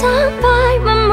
sáng vai mà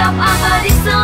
tetap aparição.